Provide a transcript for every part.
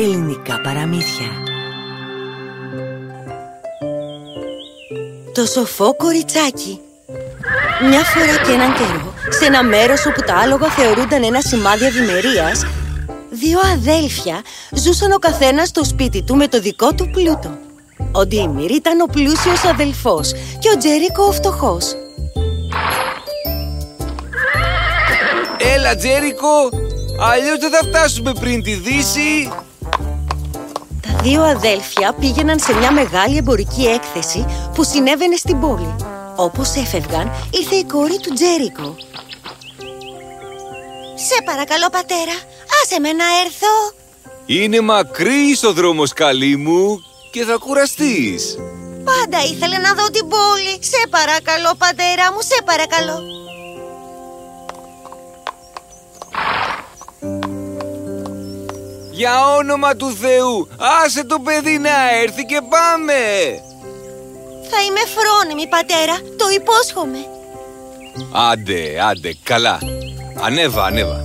ελληνικά παραμύθια. Το σοφό κοριτσάκι Μια φορά και έναν καιρό, σε ένα μέρος όπου τα άλογα θεωρούνταν ένα σημάδι ευημερίας, δύο αδέλφια ζούσαν ο καθένας στο σπίτι του με το δικό του πλούτο. Ο Ντίμηρ ήταν ο πλούσιος αδελφός και ο Τζέρικο ο φτωχός. Έλα Τζέρικο, αλλιώς δεν θα φτάσουμε πριν τη Δύση Τα δύο αδέλφια πήγαιναν σε μια μεγάλη εμπορική έκθεση που συνέβαινε στην πόλη. Όπως έφευγαν, ήρθε η κόρη του Τζέρικο. Σε παρακαλώ πατέρα, άσε με να έρθω. Είναι μακρύς ο δρόμος καλή μου και θα κουραστείς Πάντα ήθελα να δω την πόλη. Σε παρακαλώ πατέρα μου, σε παρακαλώ. Για όνομα του Θεού, άσε το παιδί να έρθει και πάμε Θα είμαι φρόνιμη πατέρα, το υπόσχομαι. Άντε, άντε, καλά Ανέβα, ανέβα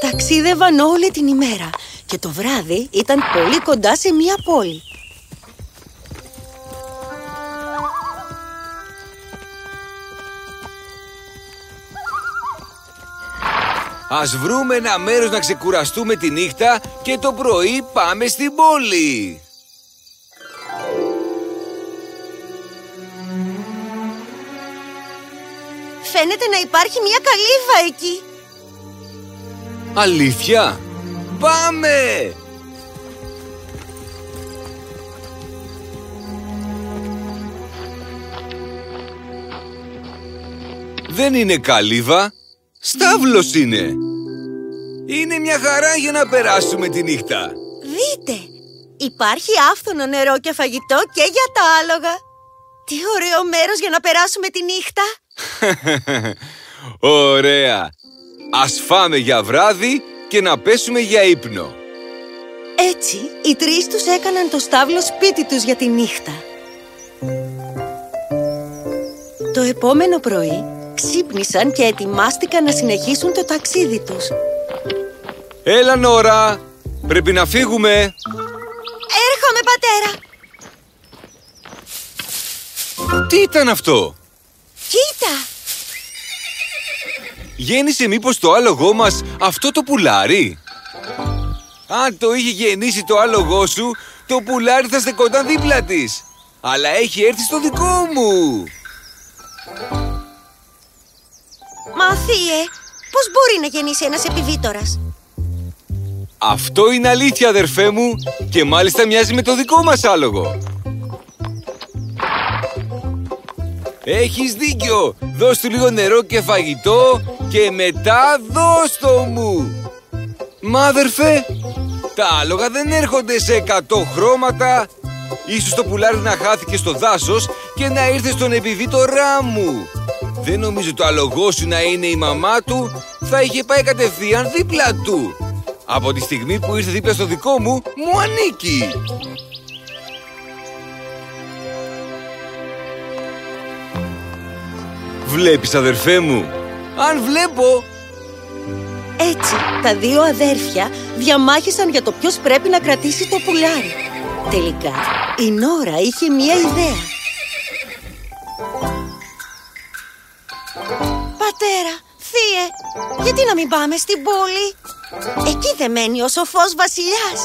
Ταξίδευαν όλη την ημέρα και το βράδυ ήταν πολύ κοντά σε μία πόλη. Ας βρούμε ένα μέρος να ξεκουραστούμε τη νύχτα και το πρωί πάμε στην πόλη. Φαίνεται να υπάρχει μία καλύβα εκεί. Αλήθεια; Πάμε! Δεν είναι καλύβα Στάβλος είναι Είναι μια χαρά για να περάσουμε τη νύχτα Δείτε, υπάρχει άφθονο νερό και φαγητό και για τα άλογα. Τι ωραίο μέρος για να περάσουμε τη νύχτα. Ωραία Ας φάμε για βράδυ και να πέσουμε για ύπνο Έτσι, οι τρεις τους έκαναν το στάβλο σπίτι τους για τη νύχτα. Το επόμενο πρωί ξύπνησαν και ετοιμάστηκαν να συνεχίσουν το ταξίδι τους. Έλα Νόρα Πρέπει να φύγουμε Έρχομαι πατέρα! Τι ήταν αυτό; Κοίτα! Γέννησε μήπως το άλογό μας αυτό το πουλάρι; Αν το είχε γεννήσει το άλογό σου Το πουλάρι θα στεκόταν δίπλα της Αλλά έχει έρθει στο δικό μου Μα θύε, πώς μπορεί να γεννήσει ένας επιβίτορας; Αυτό είναι αλήθεια αδερφέ μου Και μάλιστα μοιάζει με το δικό μας άλογο. Έχεις δίκιο. Δώσ' του λίγο νερό και φαγητό Και μετά δώσ' το μου. Μα αδερφέ Τα άλογα δεν έρχονται σε 100 χρώματα. Ίσως το πουλάρι να χάθηκε στο δάσος Και να ήρθε στον επιβίτορά μου Δεν νομίζω το άλογό σου να είναι η μαμά του. Θα είχε πάει κατευθείαν δίπλα του. Από τη στιγμή που ήρθε δίπλα στο δικό μου Μου ανήκει. Βλέπεις αδερφέ μου. Αν βλέπω. Έτσι, τα δύο αδέρφια διαμάχησαν για το ποιος πρέπει να κρατήσει το πουλάρι. Τελικά, η Νόρα είχε μία ιδέα. Γιατί να μην πάμε στην πόλη; Εκεί δεν μένει ο σοφός βασιλιάς.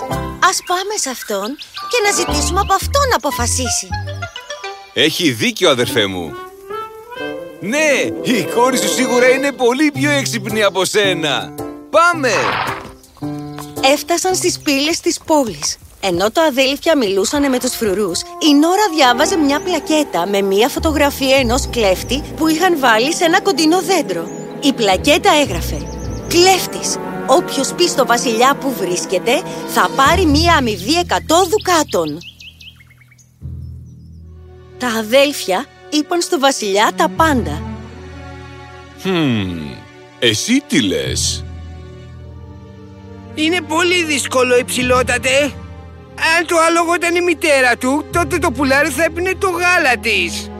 Ας πάμε σε αυτόν και να ζητήσουμε από αυτόν να αποφασίσει. Έχει δίκιο αδερφέ μου Ναι, η κόρη σου σίγουρα είναι πολύ πιο έξυπνη από σένα Πάμε! Έφτασαν στις πύλες της πόλης. Ενώ τα αδέλφια μιλούσαν με τους φρουρούς, η Νόρα διάβαζε μια πλακέτα με μια φωτογραφία ενός κλέφτη που είχαν βάλει σε ένα κοντινό δέντρο. Η πλακέτα έγραφε «Κλέφτης, όποιος πει στο βασιλιά που βρίσκεται θα πάρει μια αμοιβή 100 δουκάτων». Τα αδέλφια είπαν στο βασιλιά τα πάντα. Χμ, εσύ τι λες; Είναι πολύ δύσκολο υψηλότατε. Αν το άλογο ήταν η μητέρα του, τότε το πουλάρι θα έπινε το γάλα της.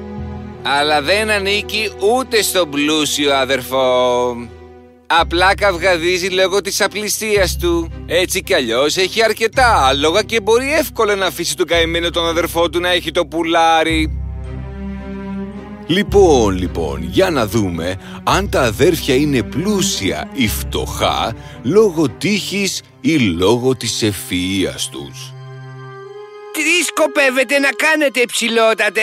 Αλλά δεν ανήκει ούτε στον πλούσιο αδερφό Απλά καυγαδίζει λόγω της απληστίας του. Έτσι κι αλλιώς έχει αρκετά άλογα και μπορεί εύκολα να αφήσει τον καημένο τον αδερφό του να έχει το πουλάρι. Λοιπόν, λοιπόν, για να δούμε αν τα αδέρφια είναι πλούσια ή φτωχά λόγω τύχης ή λόγω της ευφυΐας τους. Τι σκοπεύετε να κάνετε, ψηλότατε;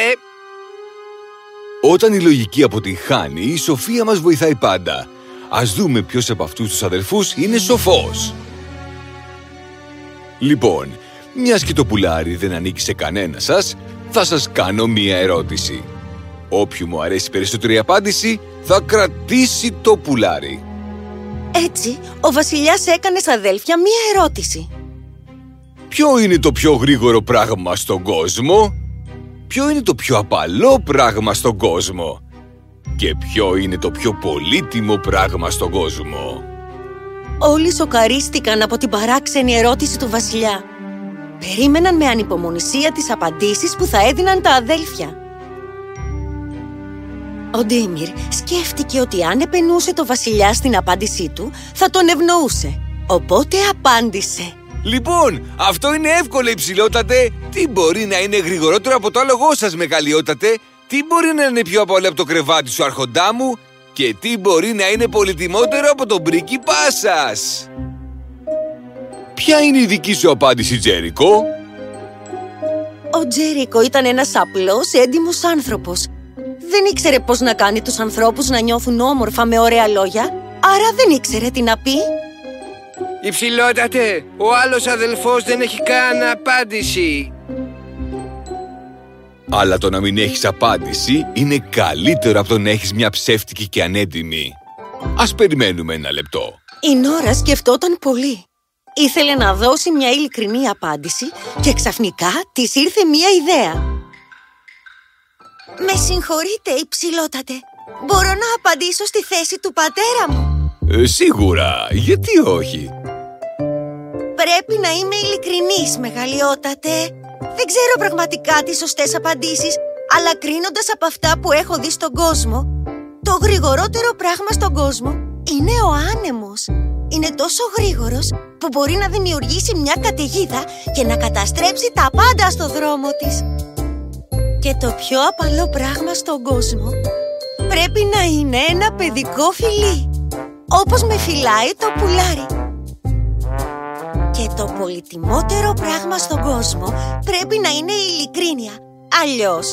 Όταν η λογική αποτυγχάνει, η σοφία μας βοηθάει πάντα. Ας δούμε ποιος από αυτούς τους αδερφούς είναι σοφός. Λοιπόν, μιας και το πουλάρι δεν ανήκει σε κανένα σας, θα σας κάνω μία ερώτηση. Όποιου μου αρέσει περισσότερο η απάντηση, θα κρατήσει το πουλάρι. Έτσι, ο βασιλιάς έκανε στα αδέλφια μία ερώτηση. Ποιο είναι το πιο γρήγορο πράγμα στον κόσμο; Ποιο είναι το πιο απαλό πράγμα στον κόσμο; Και ποιο είναι το πιο πολύτιμο πράγμα στον κόσμο; Όλοι σοκαρίστηκαν από την παράξενη ερώτηση του βασιλιά. Περίμεναν με ανυπομονησία τις απαντήσεις που θα έδιναν τα αδέλφια. Ο Ντίμιρ σκέφτηκε ότι αν επενούσε το βασιλιά στην απάντησή του, θα τον ευνοούσε. Οπότε απάντησε. Λοιπόν, αυτό είναι εύκολο υψηλότατε. Τι μπορεί να είναι γρηγορότερο από το άλογό σας μεγαλειότατε. Τι μπορεί να είναι πιο απαλό από το κρεβάτι σου αρχοντά μου; Και τι μπορεί να είναι πολυτιμότερο από τον πρίγκιπά σας. Ποια είναι η δική σου απάντηση, Τζέρικο; Ο Τζέρικο ήταν ένας απλός, έντιμος άνθρωπος. Δεν ήξερε πώς να κάνει τους ανθρώπους να νιώθουν όμορφα με ωραία λόγια, άρα δεν ήξερε τι να πει. Υψηλότατε, ο άλλος αδελφός δεν έχει καν απάντηση. Αλλά το να μην έχεις απάντηση είναι καλύτερο από το να έχεις μια ψεύτικη και ανέντιμη. Ας περιμένουμε ένα λεπτό. Η Νόρα σκεφτόταν πολύ. Ήθελε να δώσει μια ειλικρινή απάντηση και ξαφνικά της ήρθε μια ιδέα. Με συγχωρείτε, υψηλότατε. Μπορώ να απαντήσω στη θέση του πατέρα μου. Ε, σίγουρα, γιατί όχι; Πρέπει να είμαι ειλικρινής, μεγαλειότατε. Δεν ξέρω πραγματικά τις σωστές απαντήσεις, αλλά κρίνοντας από αυτά που έχω δει στον κόσμο, το γρηγορότερο πράγμα στον κόσμο είναι ο άνεμος. Είναι τόσο γρήγορος που μπορεί να δημιουργήσει μια καταιγίδα και να καταστρέψει τα πάντα στο δρόμο της. Και το πιο απαλό πράγμα στον κόσμο πρέπει να είναι ένα παιδικό φιλί, όπως με φυλάει το πουλάρι. Και το πολυτιμότερο πράγμα στον κόσμο πρέπει να είναι η ειλικρίνεια. Αλλιώς,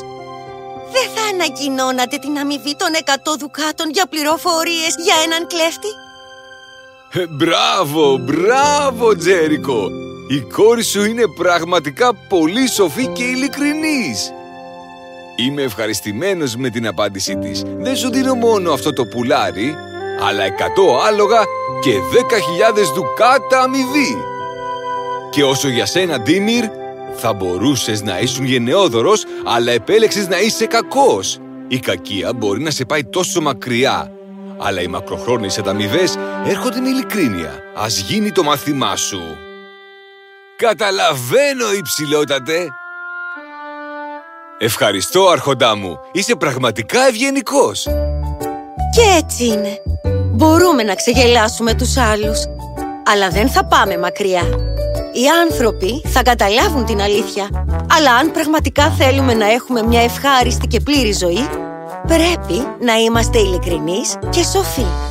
δεν θα ανακοινώνατε την αμοιβή των 100 δουκάτων για πληροφορίες για έναν κλέφτη; Ε, μπράβο, μπράβο, Τζέρικο! Η κόρη σου είναι πραγματικά πολύ σοφή και ειλικρινής. Είμαι ευχαριστημένος με την απάντησή της. Δεν σου δίνω μόνο αυτό το πουλάρι, αλλά 100 άλογα και 10.000 δουκάτα αμοιβή. Και όσο για σένα, Ντίμιρ, θα μπορούσες να ήσουν γενναιόδωρος, αλλά επέλεξες να είσαι κακός. Η κακία μπορεί να σε πάει τόσο μακριά. Αλλά οι μακροχρόνιες ανταμοιβές έρχονται με ειλικρίνεια. Ας γίνει το μάθημά σου. Καταλαβαίνω, υψηλότατε. Ευχαριστώ, αρχοντά μου. Είσαι πραγματικά ευγενικός. Και έτσι είναι. Μπορούμε να ξεγελάσουμε τους άλλους. Αλλά δεν θα πάμε μακριά. Οι άνθρωποι θα καταλάβουν την αλήθεια. Αλλά αν πραγματικά θέλουμε να έχουμε μια ευχάριστη και πλήρη ζωή, πρέπει να είμαστε ειλικρινείς και σοφοί.